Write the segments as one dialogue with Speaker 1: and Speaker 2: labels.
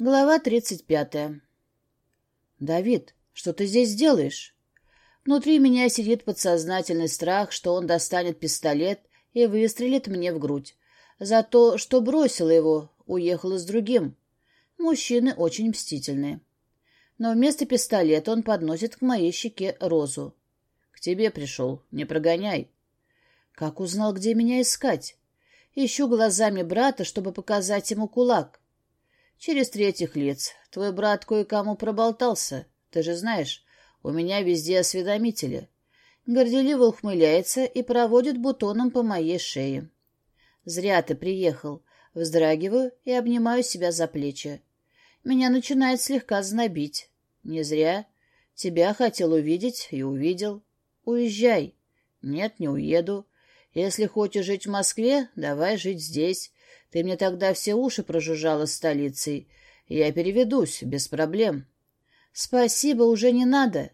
Speaker 1: Глава тридцать пятая. «Давид, что ты здесь делаешь?» Внутри меня сидит подсознательный страх, что он достанет пистолет и выстрелит мне в грудь. За то, что бросила его, уехала с другим. Мужчины очень мстительные. Но вместо пистолета он подносит к моей щеке розу. «К тебе пришел, не прогоняй». Как узнал, где меня искать? Ищу глазами брата, чтобы показать ему кулак. Через третьих лиц. Твой брат кое-кому проболтался. Ты же знаешь, у меня везде осведомители. Горделиво ухмыляется и проводит бутоном по моей шее. Зря ты приехал. Вздрагиваю и обнимаю себя за плечи. Меня начинает слегка знобить. Не зря. Тебя хотел увидеть и увидел. Уезжай. Нет, не уеду. Если хочешь жить в Москве, давай жить здесь. Ты мне тогда все уши прожужжала столицей. Я переведусь, без проблем. Спасибо, уже не надо.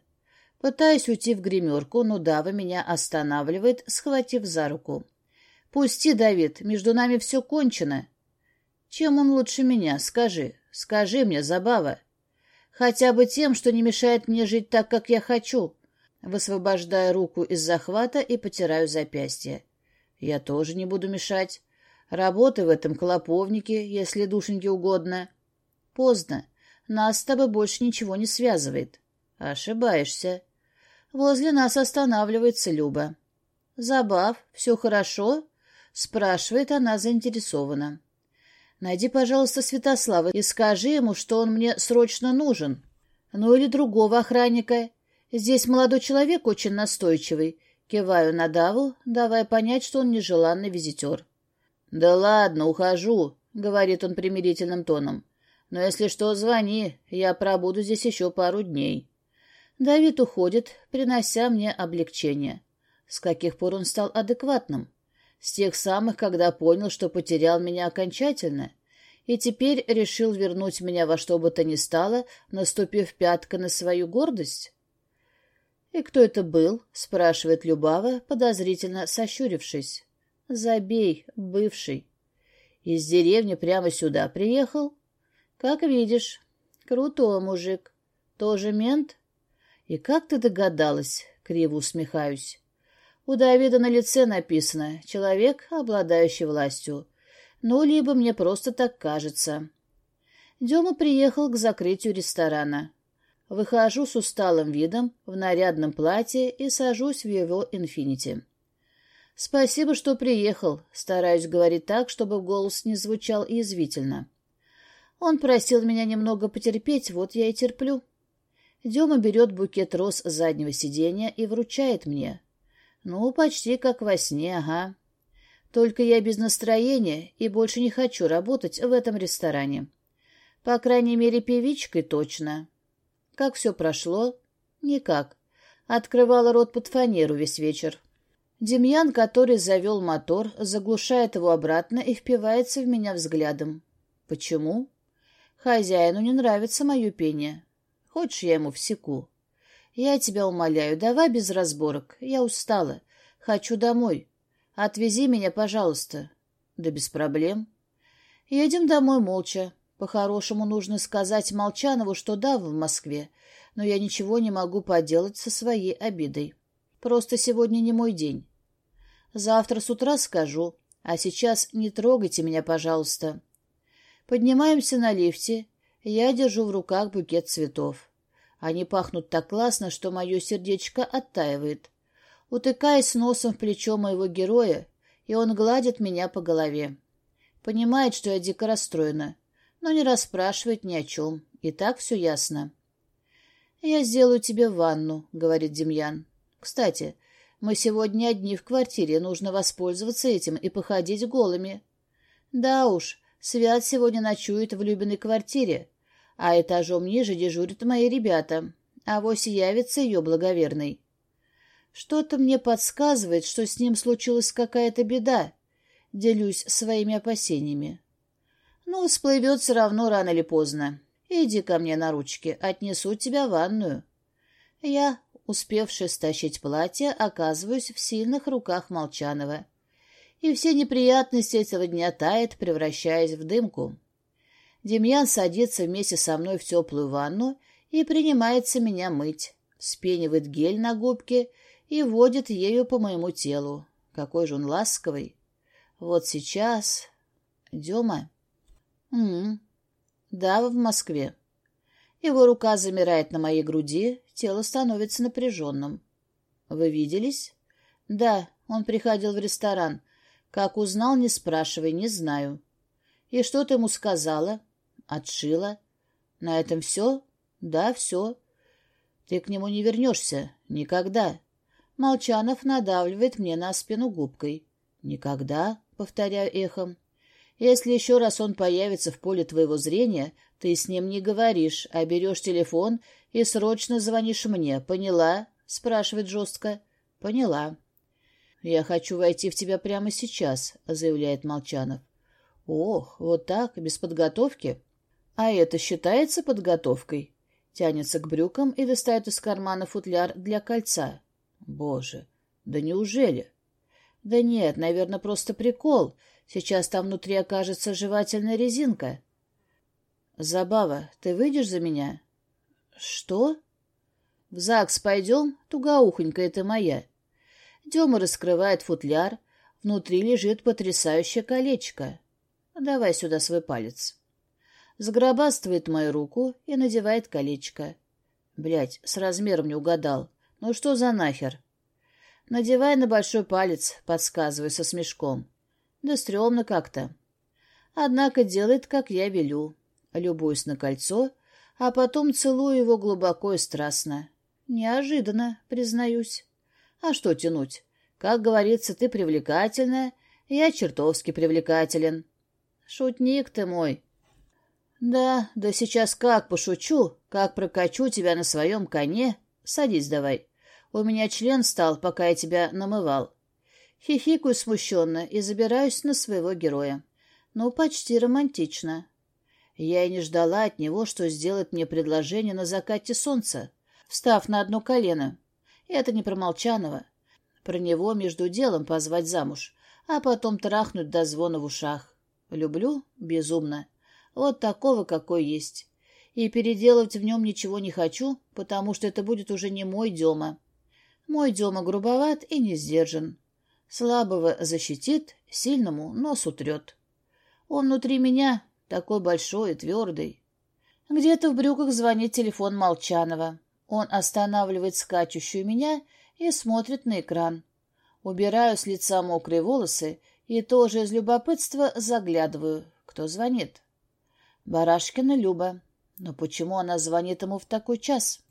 Speaker 1: Пытаюсь уйти в гримерку, но Дава меня останавливает, схватив за руку. Пусти, Давид, между нами все кончено. Чем он лучше меня, скажи. Скажи мне, Забава. Хотя бы тем, что не мешает мне жить так, как я хочу. Высвобождаю руку из захвата и потираю запястье. Я тоже не буду мешать. Работы в этом клоповнике, если душеньке угодно. Поздно. Нас с тобой больше ничего не связывает. Ошибаешься. Возле нас останавливается Люба. Забав, все хорошо? Спрашивает она заинтересованно. Найди, пожалуйста, Святослава и скажи ему, что он мне срочно нужен. Ну или другого охранника. Здесь молодой человек очень настойчивый. Киваю на Даву, давая понять, что он нежеланный визитер. «Да ладно, ухожу», — говорит он примирительным тоном. «Но если что, звони, я пробуду здесь еще пару дней». Давид уходит, принося мне облегчение. С каких пор он стал адекватным? С тех самых, когда понял, что потерял меня окончательно, и теперь решил вернуть меня во что бы то ни стало, наступив пяткой на свою гордость? «И кто это был?» — спрашивает Любава, подозрительно сощурившись. Забей, бывший. Из деревни прямо сюда приехал? Как видишь. Крутой мужик. Тоже мент? И как ты догадалась? Криво усмехаюсь. У Давида на лице написано «Человек, обладающий властью». Ну, либо мне просто так кажется. Дема приехал к закрытию ресторана. Выхожу с усталым видом, в нарядном платье и сажусь в его «Инфинити». «Спасибо, что приехал», — стараюсь говорить так, чтобы голос не звучал язвительно. Он просил меня немного потерпеть, вот я и терплю. Дема берет букет роз с заднего сиденья и вручает мне. Ну, почти как во сне, ага. Только я без настроения и больше не хочу работать в этом ресторане. По крайней мере, певичкой точно. Как все прошло? Никак. Открывала рот под фанеру весь вечер. Демьян, который завел мотор, заглушает его обратно и впивается в меня взглядом. Почему? Хозяину не нравится мое пение. Хочешь, я ему всеку? Я тебя умоляю, давай без разборок. Я устала. Хочу домой. Отвези меня, пожалуйста. Да без проблем. Едем домой молча. По-хорошему нужно сказать Молчанову, что да, в Москве, но я ничего не могу поделать со своей обидой. Просто сегодня не мой день. Завтра с утра скажу, а сейчас не трогайте меня, пожалуйста. Поднимаемся на лифте. Я держу в руках букет цветов. Они пахнут так классно, что мое сердечко оттаивает. Утыкаясь носом в плечо моего героя, и он гладит меня по голове. Понимает, что я дико расстроена, но не расспрашивает ни о чем. И так все ясно. «Я сделаю тебе ванну», — говорит Демьян. «Кстати, мы сегодня одни в квартире, нужно воспользоваться этим и походить голыми. Да уж, Свят сегодня ночует в Любиной квартире, а этажом ниже дежурят мои ребята, а вось явится ее благоверный. Что-то мне подсказывает, что с ним случилась какая-то беда. Делюсь своими опасениями. Ну, всплывет все равно рано или поздно. Иди ко мне на ручки, отнесу тебя в ванную. Я успевшая стащить платье, оказываюсь в сильных руках Молчанова. И все неприятности этого дня тает, превращаясь в дымку. Демьян садится вместе со мной в теплую ванну и принимается меня мыть, спенивает гель на губке и водит ею по моему телу. Какой же он ласковый. Вот сейчас... Дема? М -м. Да, в Москве. Его рука замирает на моей груди, тело становится напряженным. Вы виделись? Да, он приходил в ресторан. Как узнал, не спрашивай, не знаю. И что ты ему сказала? Отшила. На этом все? Да, все. Ты к нему не вернешься. Никогда. Молчанов надавливает мне на спину губкой. Никогда, повторяю эхом. Если еще раз он появится в поле твоего зрения, ты с ним не говоришь, а берешь телефон и срочно звонишь мне. Поняла? Спрашивает жестко. Поняла. Я хочу войти в тебя прямо сейчас, заявляет Молчанов. Ох, вот так, без подготовки? А это считается подготовкой? Тянется к брюкам и достает из кармана футляр для кольца. Боже, да неужели? Да нет, наверное, просто прикол. Сейчас там внутри окажется жевательная резинка. Забава, ты выйдешь за меня? Что? В ЗАГС пойдем? Тугоухонькая ты моя. Дема раскрывает футляр. Внутри лежит потрясающее колечко. Давай сюда свой палец. Сгробастывает мою руку и надевает колечко. Блядь, с размером не угадал. Ну что за нахер? Надевай на большой палец, подсказываю со смешком. Да стрёмно как-то. Однако делает, как я велю. Любуюсь на кольцо, а потом целую его глубоко и страстно. Неожиданно, признаюсь. А что тянуть? Как говорится, ты привлекательная, я чертовски привлекателен. Шутник ты мой. Да, да сейчас как пошучу, как прокачу тебя на своем коне. Садись давай. У меня член стал, пока я тебя намывал. Хихикаю смущенно и забираюсь на своего героя. Ну, почти романтично. Я и не ждала от него, что сделает мне предложение на закате солнца, встав на одно колено. Это не про Молчанова. Про него между делом позвать замуж, а потом трахнуть до звона в ушах. Люблю? Безумно. Вот такого, какой есть. И переделывать в нем ничего не хочу, потому что это будет уже не мой Дема. Мой Дема грубоват и не сдержан. Слабого защитит, сильному нос утрет. Он внутри меня такой большой и твердый. Где-то в брюках звонит телефон Молчанова. Он останавливает скачущую меня и смотрит на экран. Убираю с лица мокрые волосы и тоже из любопытства заглядываю. Кто звонит? Барашкина Люба. Но почему она звонит ему в такой час?